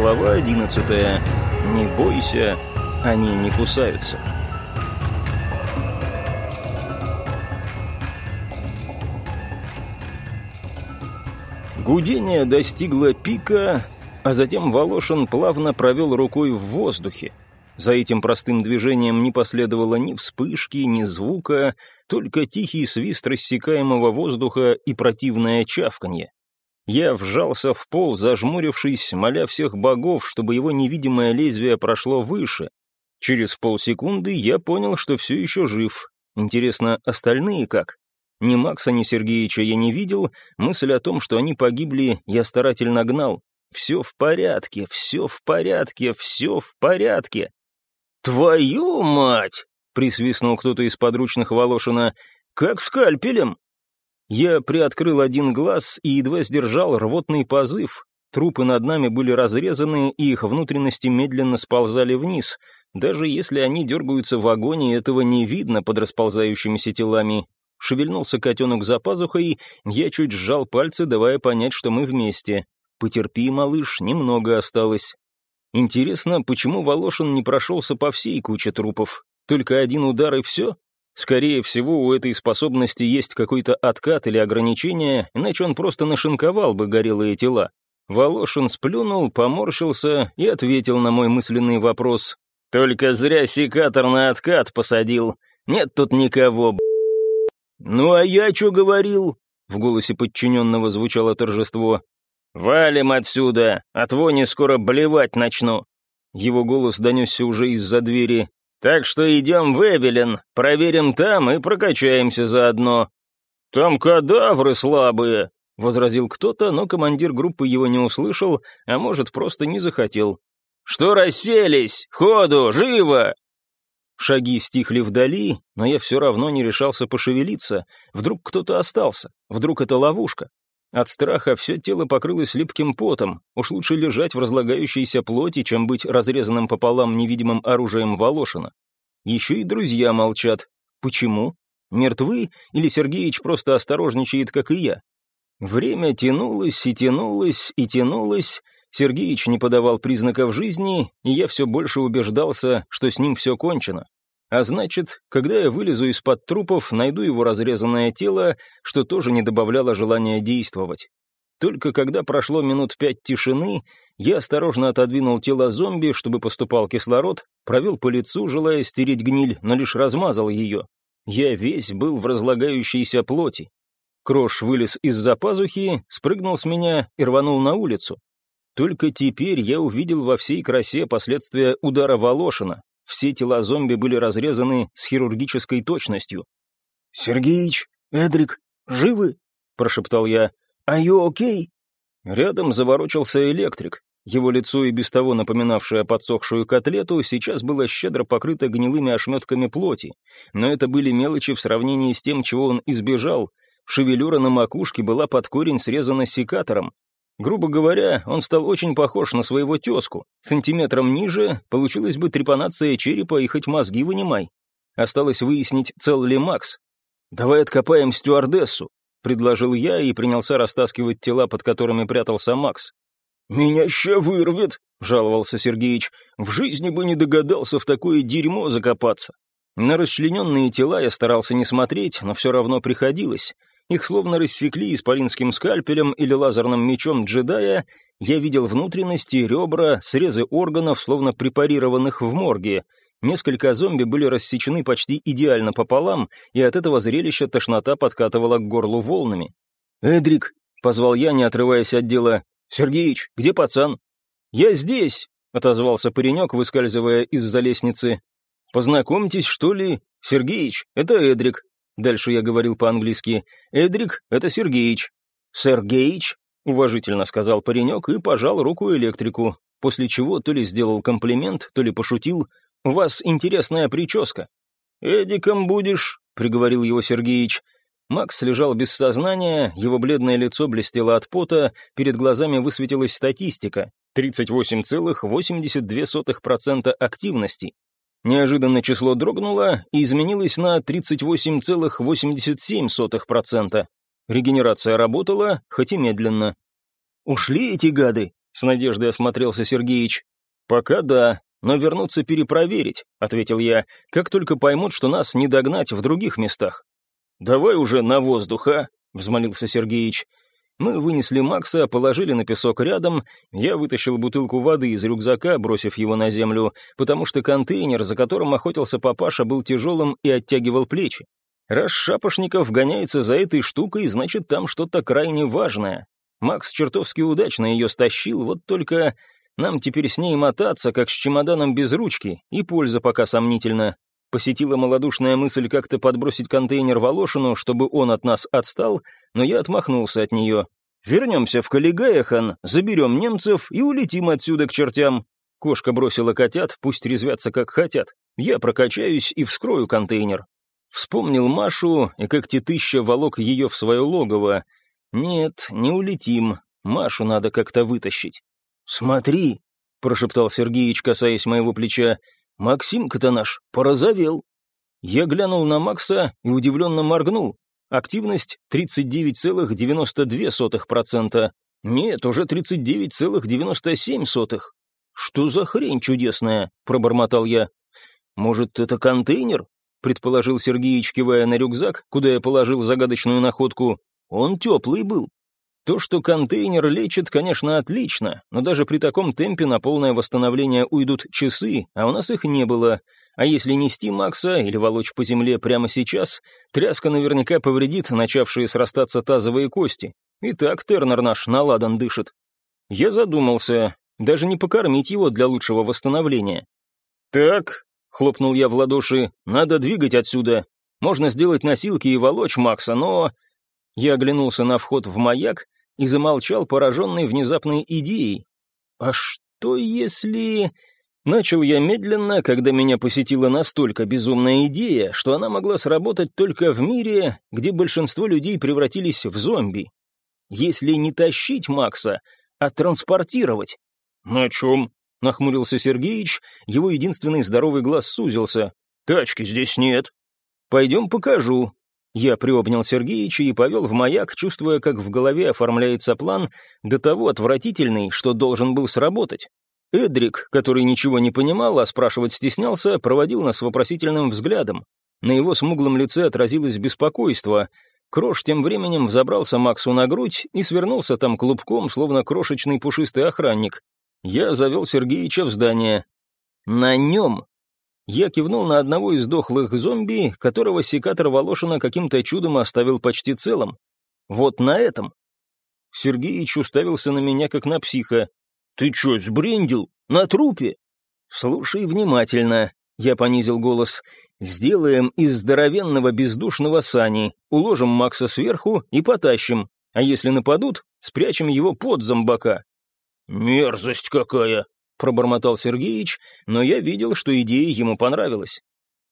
Глава 11. Не бойся, они не кусаются. Гудение достигло пика, а затем Волошин плавно провел рукой в воздухе. За этим простым движением не последовало ни вспышки, ни звука, только тихий свист рассекаемого воздуха и противное чавканье. Я вжался в пол, зажмурившись, моля всех богов, чтобы его невидимое лезвие прошло выше. Через полсекунды я понял, что все еще жив. Интересно, остальные как? Ни Макса, ни Сергеича я не видел, мысль о том, что они погибли, я старательно гнал. Все в порядке, все в порядке, все в порядке. «Твою мать!» — присвистнул кто-то из подручных Волошина. «Как скальпелем!» Я приоткрыл один глаз и едва сдержал рвотный позыв. Трупы над нами были разрезаны, и их внутренности медленно сползали вниз. Даже если они дергаются в агонии, этого не видно под расползающимися телами. Шевельнулся котенок за пазухой, я чуть сжал пальцы, давая понять, что мы вместе. «Потерпи, малыш, немного осталось». Интересно, почему Волошин не прошелся по всей куче трупов? Только один удар и все? Скорее всего, у этой способности есть какой-то откат или ограничение, иначе он просто нашинковал бы горелые тела. Волошин сплюнул, поморщился и ответил на мой мысленный вопрос. «Только зря секатор на откат посадил. Нет тут никого, б***». «Ну а я что говорил?» В голосе подчиненного звучало торжество. «Валим отсюда, от вони скоро блевать начну». Его голос донесся уже из-за двери. «Так что идем в Эвелин, проверим там и прокачаемся заодно». «Там кадавры слабые», — возразил кто-то, но командир группы его не услышал, а может, просто не захотел. «Что расселись? Ходу, живо!» Шаги стихли вдали, но я все равно не решался пошевелиться. Вдруг кто-то остался, вдруг это ловушка. От страха все тело покрылось липким потом. Уж лучше лежать в разлагающейся плоти, чем быть разрезанным пополам невидимым оружием Волошина. Еще и друзья молчат. Почему? Мертвы или Сергеич просто осторожничает, как и я? Время тянулось и тянулось и тянулось. Сергеич не подавал признаков жизни, и я все больше убеждался, что с ним все кончено. А значит, когда я вылезу из-под трупов, найду его разрезанное тело, что тоже не добавляло желания действовать. Только когда прошло минут пять тишины, я осторожно отодвинул тело зомби, чтобы поступал кислород, провел по лицу, желая стереть гниль, но лишь размазал ее. Я весь был в разлагающейся плоти. Крош вылез из-за пазухи, спрыгнул с меня и рванул на улицу. Только теперь я увидел во всей красе последствия удара Волошина, все тела зомби были разрезаны с хирургической точностью. «Сергеич, Эдрик, живы?» — прошептал я. «А you окей?» Рядом заворочился электрик. Его лицо, и без того напоминавшее подсохшую котлету, сейчас было щедро покрыто гнилыми ошметками плоти. Но это были мелочи в сравнении с тем, чего он избежал. Шевелюра на макушке была под корень срезана секатором, Грубо говоря, он стал очень похож на своего тезку. Сантиметром ниже получилась бы трепанация черепа и хоть мозги вынимай. Осталось выяснить, цел ли Макс. «Давай откопаем стюардессу», — предложил я и принялся растаскивать тела, под которыми прятался Макс. «Меня ща вырвет», — жаловался Сергеич. «В жизни бы не догадался в такое дерьмо закопаться». На расчлененные тела я старался не смотреть, но все равно приходилось. Их словно рассекли исполинским скальпелем или лазерным мечом джедая. Я видел внутренности, ребра, срезы органов, словно препарированных в морге. Несколько зомби были рассечены почти идеально пополам, и от этого зрелища тошнота подкатывала к горлу волнами. «Эдрик», — позвал я, не отрываясь от дела. «Сергеич, где пацан?» «Я здесь», — отозвался паренек, выскальзывая из-за лестницы. «Познакомьтесь, что ли? Сергеич, это Эдрик, Дальше я говорил по-английски. «Эдрик, это Сергеич». «Сергеич?» — уважительно сказал паренек и пожал руку электрику, после чего то ли сделал комплимент, то ли пошутил. «У вас интересная прическа». «Эдиком будешь», — приговорил его Сергеич. Макс лежал без сознания, его бледное лицо блестело от пота, перед глазами высветилась статистика. 38,82% активности. Неожиданно число дрогнуло и изменилось на 38,87%. Регенерация работала, хоть и медленно. «Ушли эти гады?» — с надеждой осмотрелся Сергеич. «Пока да, но вернуться перепроверить», — ответил я, «как только поймут, что нас не догнать в других местах». «Давай уже на воздух, а?» — взмолился Сергеич. Мы вынесли Макса, положили на песок рядом, я вытащил бутылку воды из рюкзака, бросив его на землю, потому что контейнер, за которым охотился папаша, был тяжелым и оттягивал плечи. Раз Шапошников гоняется за этой штукой, значит, там что-то крайне важное. Макс чертовски удачно ее стащил, вот только нам теперь с ней мотаться, как с чемоданом без ручки, и польза пока сомнительна. Посетила малодушная мысль как-то подбросить контейнер Волошину, чтобы он от нас отстал, но я отмахнулся от нее. «Вернемся в Калигаехан, заберем немцев и улетим отсюда к чертям». Кошка бросила котят, пусть резвятся как хотят. Я прокачаюсь и вскрою контейнер. Вспомнил Машу, и как тетыща волок ее в свое логово. Нет, не улетим, Машу надо как-то вытащить. «Смотри», — прошептал Сергеич, касаясь моего плеча, «Максимка-то наш порозовел». Я глянул на Макса и удивленно моргнул. Активность 39,92%. Нет, уже 39,97%. «Что за хрень чудесная?» — пробормотал я. «Может, это контейнер?» — предположил Сергеич, кивая на рюкзак, куда я положил загадочную находку. «Он теплый был». То, что контейнер лечит, конечно, отлично, но даже при таком темпе на полное восстановление уйдут часы, а у нас их не было. А если нести Макса или волочь по земле прямо сейчас, тряска наверняка повредит начавшие срастаться тазовые кости. И так Тернер наш наладан дышит. Я задумался, даже не покормить его для лучшего восстановления. «Так», — хлопнул я в ладоши, — «надо двигать отсюда. Можно сделать носилки и волочь Макса, но...» Я оглянулся на вход в маяк и замолчал, пораженный внезапной идеей. «А что если...» Начал я медленно, когда меня посетила настолько безумная идея, что она могла сработать только в мире, где большинство людей превратились в зомби. Если не тащить Макса, а транспортировать. «На чем?» — нахмурился Сергеич, его единственный здоровый глаз сузился. «Тачки здесь нет». «Пойдем покажу», я приобнял Сергеича и повел в маяк, чувствуя, как в голове оформляется план, до того отвратительный, что должен был сработать. Эдрик, который ничего не понимал, а спрашивать стеснялся, проводил нас вопросительным взглядом. На его смуглом лице отразилось беспокойство. Крош тем временем взобрался Максу на грудь и свернулся там клубком, словно крошечный пушистый охранник. Я завел Сергеича в здание. На нем я кивнул на одного из дохлых зомби, которого секатор Волошина каким-то чудом оставил почти целым. Вот на этом. Сергеич уставился на меня, как на психа. «Ты чё, сбрендил? На трупе?» «Слушай внимательно», — я понизил голос. «Сделаем из здоровенного бездушного сани, уложим Макса сверху и потащим, а если нападут, спрячем его под зомбака». «Мерзость какая!» Пробормотал Сергеич, но я видел, что идея ему понравилась.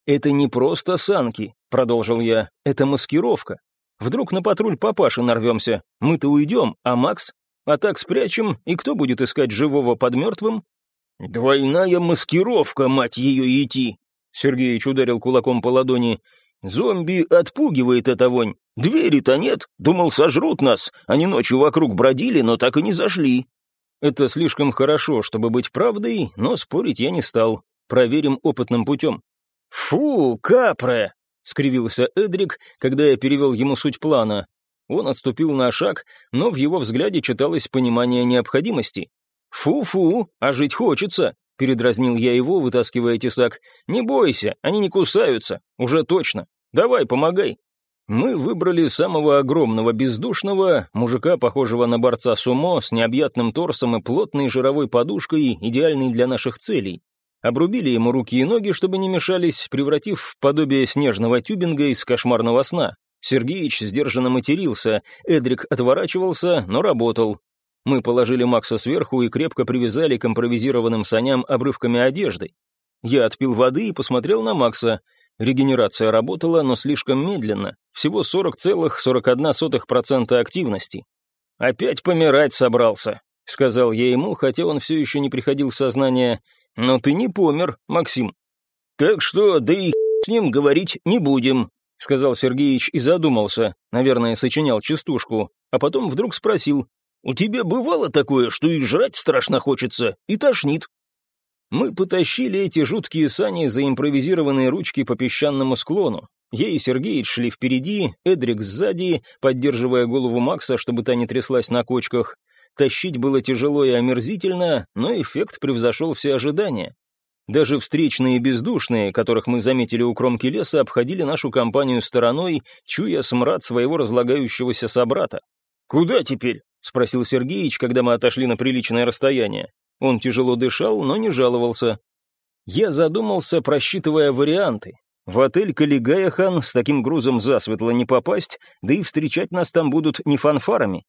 «Это не просто санки», — продолжил я, — «это маскировка. Вдруг на патруль папаши нарвемся, мы-то уйдем, а Макс? А так спрячем, и кто будет искать живого под мертвым?» «Двойная маскировка, мать ее, идти!» Сергеич ударил кулаком по ладони. «Зомби отпугивает эта вонь. Двери-то нет. Думал, сожрут нас. Они ночью вокруг бродили, но так и не зашли. Это слишком хорошо, чтобы быть правдой, но спорить я не стал. Проверим опытным путем. «Фу, капре!» — скривился Эдрик, когда я перевел ему суть плана. Он отступил на шаг, но в его взгляде читалось понимание необходимости. «Фу-фу, а жить хочется!» — передразнил я его, вытаскивая тесак. «Не бойся, они не кусаются, уже точно. Давай, помогай!» Мы выбрали самого огромного бездушного, мужика, похожего на борца сумо, с необъятным торсом и плотной жировой подушкой, идеальной для наших целей. Обрубили ему руки и ноги, чтобы не мешались, превратив в подобие снежного тюбинга из кошмарного сна. Сергеич сдержанно матерился, Эдрик отворачивался, но работал. Мы положили Макса сверху и крепко привязали к импровизированным саням обрывками одежды. Я отпил воды и посмотрел на Макса — Регенерация работала, но слишком медленно, всего 40,41% активности. «Опять помирать собрался», — сказал я ему, хотя он все еще не приходил в сознание. «Но ты не помер, Максим». «Так что, да и с ним говорить не будем», — сказал Сергеич и задумался, наверное, сочинял частушку, а потом вдруг спросил, У тебя бывало такое, что и жрать страшно хочется, и тошнит?» Мы потащили эти жуткие сани за импровизированные ручки по песчаному склону. Я и Сергеич шли впереди, Эдрик сзади, поддерживая голову Макса, чтобы та не тряслась на кочках. Тащить было тяжело и омерзительно, но эффект превзошел все ожидания. Даже встречные бездушные, которых мы заметили у кромки леса, обходили нашу компанию стороной, чуя смрад своего разлагающегося собрата. «Куда теперь?» — спросил Сергеич, когда мы отошли на приличное расстояние. Он тяжело дышал, но не жаловался. Я задумался, просчитывая варианты. В отель Калигаяхан с таким грузом засветло не попасть, да и встречать нас там будут не фанфарами.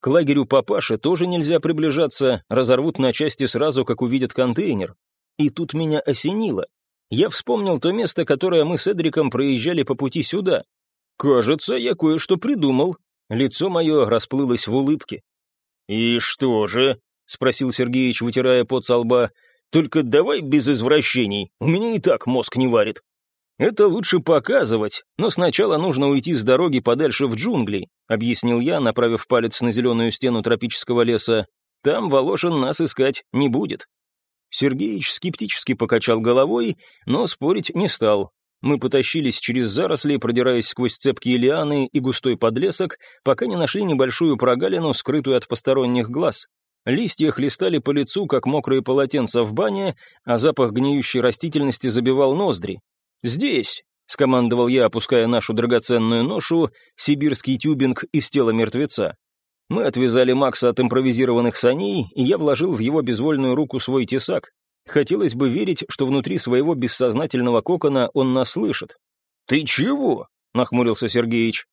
К лагерю папаши тоже нельзя приближаться, разорвут на части сразу, как увидят контейнер. И тут меня осенило. Я вспомнил то место, которое мы с Эдриком проезжали по пути сюда. Кажется, я кое-что придумал. Лицо мое расплылось в улыбке. «И что же?» — спросил Сергеич, вытирая пот со лба. «Только давай без извращений, у меня и так мозг не варит». «Это лучше показывать, но сначала нужно уйти с дороги подальше в джунгли», объяснил я, направив палец на зеленую стену тропического леса. «Там Волошин нас искать не будет». Сергеич скептически покачал головой, но спорить не стал. Мы потащились через заросли, продираясь сквозь цепкие лианы и густой подлесок, пока не нашли небольшую прогалину, скрытую от посторонних глаз. Листья хлестали по лицу, как мокрые полотенца в бане, а запах гниющей растительности забивал ноздри. «Здесь», — скомандовал я, опуская нашу драгоценную ношу, сибирский тюбинг из тела мертвеца. Мы отвязали Макса от импровизированных саней, и я вложил в его безвольную руку свой тесак. Хотелось бы верить, что внутри своего бессознательного кокона он нас слышит. «Ты чего?» — нахмурился Сергеич.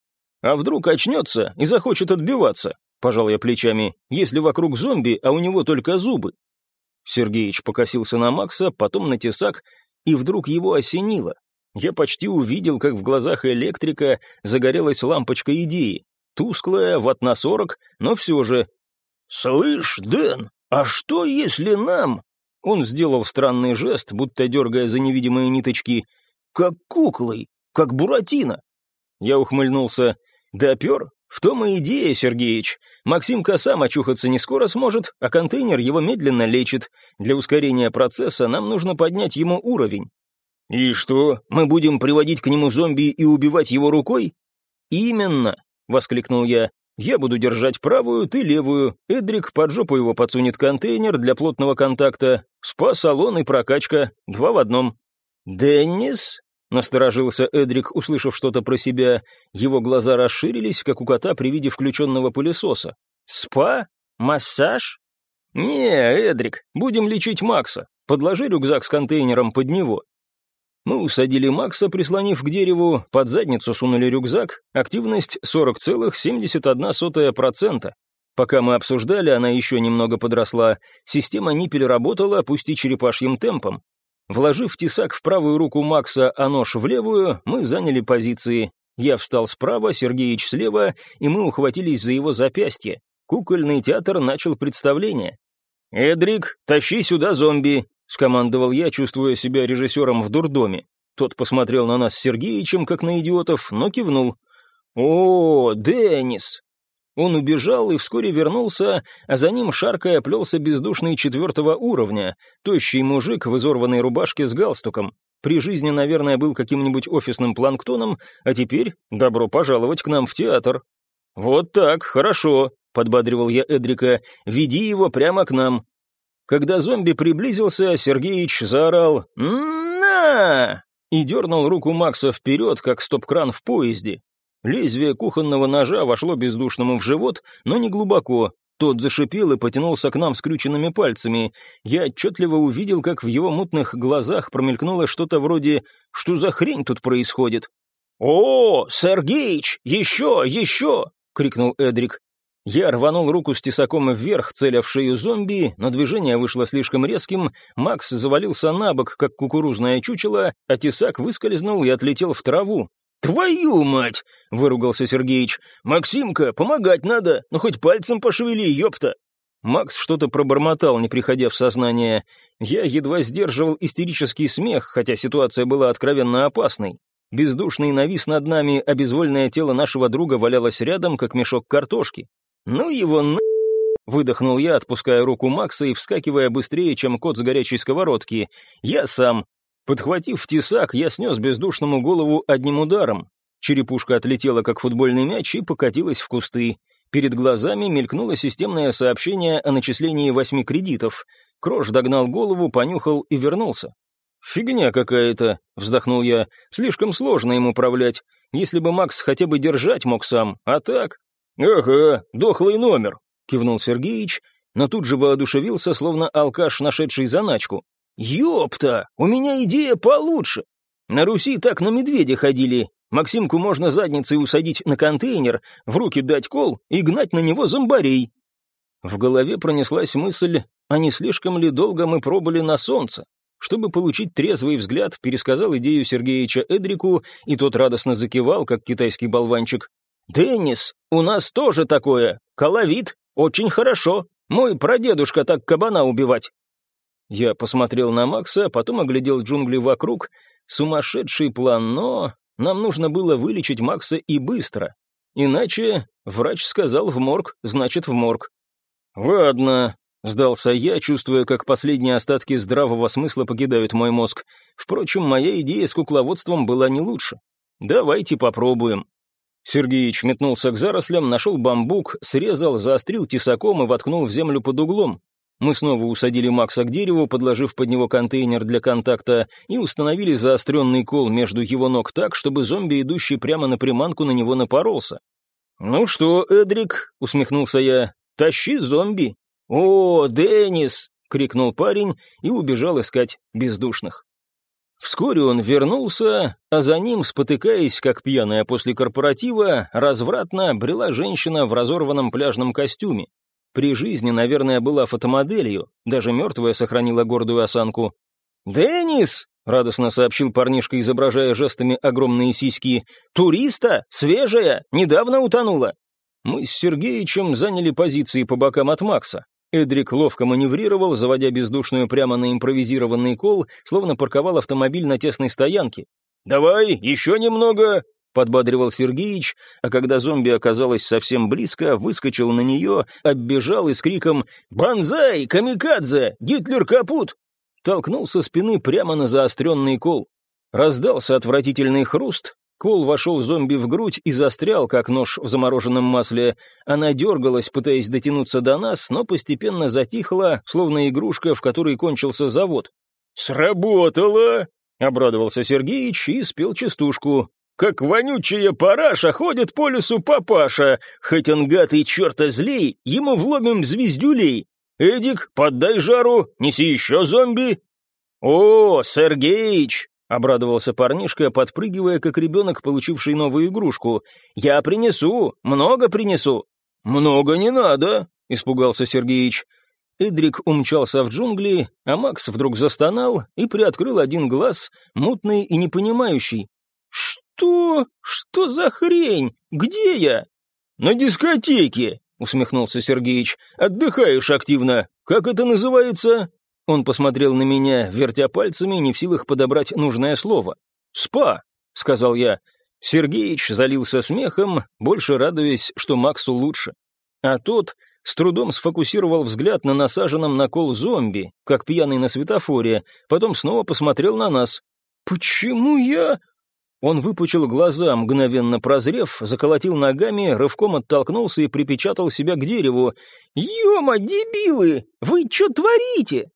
«А вдруг очнется и захочет отбиваться?» Пожал я плечами, если вокруг зомби, а у него только зубы. Сергеич покосился на Макса, потом на тесак, и вдруг его осенило. Я почти увидел, как в глазах электрика загорелась лампочка идеи. Тусклая, ватт на сорок, но все же. «Слышь, Дэн, а что если нам...» Он сделал странный жест, будто дергая за невидимые ниточки. «Как куклой, как Буратино». Я ухмыльнулся. «Допер? В том и идея, Сергеич. Максимка сам очухаться не скоро сможет, а контейнер его медленно лечит. Для ускорения процесса нам нужно поднять ему уровень. И что, мы будем приводить к нему зомби и убивать его рукой? Именно, воскликнул я. Я буду держать правую, ты левую. Эдрик под жопу его подсунет контейнер для плотного контакта. Спа-салон и прокачка. Два в одном. «Деннис?» Насторожился Эдрик, услышав что-то про себя. Его глаза расширились, как у кота при виде включенного пылесоса. «Спа? Массаж?» «Не, Эдрик, будем лечить Макса. Подложи рюкзак с контейнером под него». Мы усадили Макса, прислонив к дереву, под задницу сунули рюкзак, активность 40,71%. Пока мы обсуждали, она еще немного подросла, система Ниппель работала, пусть и черепашьим темпом. Вложив тесак в правую руку Макса, а нож в левую, мы заняли позиции. Я встал справа, Сергеич слева, и мы ухватились за его запястье. Кукольный театр начал представление. «Эдрик, тащи сюда зомби!» — скомандовал я, чувствуя себя режиссером в дурдоме. Тот посмотрел на нас с Сергеичем, как на идиотов, но кивнул. «О, Деннис, он убежал и вскоре вернулся, а за ним, шаркая, плелся бездушный четвертого уровня, тощий мужик в изорванной рубашке с галстуком. При жизни, наверное, был каким-нибудь офисным планктоном, а теперь добро пожаловать к нам в театр. «Вот так, хорошо», — подбадривал я Эдрика, — «веди его прямо к нам». Когда зомби приблизился, Сергеич заорал «На!» и дернул руку Макса вперед, как стоп-кран в поезде. Лезвие кухонного ножа вошло бездушному в живот, но не глубоко. Тот зашипел и потянулся к нам скрюченными пальцами. Я отчетливо увидел, как в его мутных глазах промелькнуло что-то вроде «Что за хрень тут происходит?» «О, Сергеич, еще, еще!» — крикнул Эдрик. Я рванул руку с тесаком вверх, целя в шею зомби, но движение вышло слишком резким, Макс завалился на бок, как кукурузное чучело, а тесак выскользнул и отлетел в траву. «Твою мать!» — выругался Сергеич. «Максимка, помогать надо, ну хоть пальцем пошевели, ёпта!» Макс что-то пробормотал, не приходя в сознание. Я едва сдерживал истерический смех, хотя ситуация была откровенно опасной. Бездушный навис над нами, а безвольное тело нашего друга валялось рядом, как мешок картошки. «Ну его на...» выдохнул я, отпуская руку Макса и вскакивая быстрее, чем кот с горячей сковородки. «Я сам». Подхватив тесак, я снес бездушному голову одним ударом. Черепушка отлетела, как футбольный мяч, и покатилась в кусты. Перед глазами мелькнуло системное сообщение о начислении восьми кредитов. Крош догнал голову, понюхал и вернулся. «Фигня какая-то», — вздохнул я. «Слишком сложно им управлять. Если бы Макс хотя бы держать мог сам, а так...» «Ага, дохлый номер», — кивнул Сергеич, но тут же воодушевился, словно алкаш, нашедший заначку. «Ёпта, у меня идея получше. На Руси так на медведя ходили. Максимку можно задницей усадить на контейнер, в руки дать кол и гнать на него зомбарей». В голове пронеслась мысль, а не слишком ли долго мы пробыли на солнце? Чтобы получить трезвый взгляд, пересказал идею Сергеича Эдрику, и тот радостно закивал, как китайский болванчик. «Деннис, у нас тоже такое. Коловит. Очень хорошо. Мой прадедушка так кабана убивать». Я посмотрел на Макса, потом оглядел джунгли вокруг. Сумасшедший план, но нам нужно было вылечить Макса и быстро. Иначе врач сказал в морг, значит в морг. «Ладно», Сдался я, чувствуя, как последние остатки здравого смысла покидают мой мозг. Впрочем, моя идея с кукловодством была не лучше. Давайте попробуем. Сергеич метнулся к зарослям, нашел бамбук, срезал, заострил тесаком и воткнул в землю под углом. Мы снова усадили Макса к дереву, подложив под него контейнер для контакта, и установили заостренный кол между его ног так, чтобы зомби, идущий прямо на приманку, на него напоролся. «Ну что, Эдрик», — усмехнулся я, — «тащи зомби». «О, Деннис!» — крикнул парень и убежал искать бездушных. Вскоре он вернулся, а за ним, спотыкаясь, как пьяная после корпоратива, развратно брела женщина в разорванном пляжном костюме. При жизни, наверное, была фотомоделью, даже мертвая сохранила гордую осанку. «Деннис!» — радостно сообщил парнишка, изображая жестами огромные сиськи. «Туриста? Свежая? Недавно утонула?» Мы с Сергеичем заняли позиции по бокам от Макса. Эдрик ловко маневрировал, заводя бездушную прямо на импровизированный кол, словно парковал автомобиль на тесной стоянке. «Давай, еще немного!» — подбадривал Сергеич, а когда зомби оказалась совсем близко, выскочил на нее, оббежал и с криком «Бонзай! Камикадзе! Гитлер капут!» толкнул со спины прямо на заостренный кол. Раздался отвратительный хруст, Кол вошел зомби в грудь и застрял, как нож в замороженном масле. Она дергалась, пытаясь дотянуться до нас, но постепенно затихла, словно игрушка, в которой кончился завод. «Сработало!» — обрадовался Сергеич и спел частушку. «Как вонючая параша ходит по лесу папаша, хоть он гад и черта злей, ему вломим звездюлей. Эдик, поддай жару, неси еще зомби!» «О, Сергеич!» Обрадовался парнишка, подпрыгивая, как ребенок, получивший новую игрушку. «Я принесу! Много принесу!» «Много не надо!» — испугался Сергеич. Эдрик умчался в джунгли, а Макс вдруг застонал и приоткрыл один глаз, мутный и непонимающий. «Что? Что за хрень? Где я?» «На дискотеке!» — усмехнулся Сергеич. «Отдыхаешь активно. Как это называется?» Он посмотрел на меня, вертя пальцами, не в силах подобрать нужное слово. «Спа!» — сказал я. Сергеич залился смехом, больше радуясь, что Максу лучше. А тот с трудом сфокусировал взгляд на насаженном на кол зомби, как пьяный на светофоре, потом снова посмотрел на нас. «Почему я...» Он выпучил глаза, мгновенно прозрев, заколотил ногами, рывком оттолкнулся и припечатал себя к дереву. «Ема, дебилы! Вы что творите?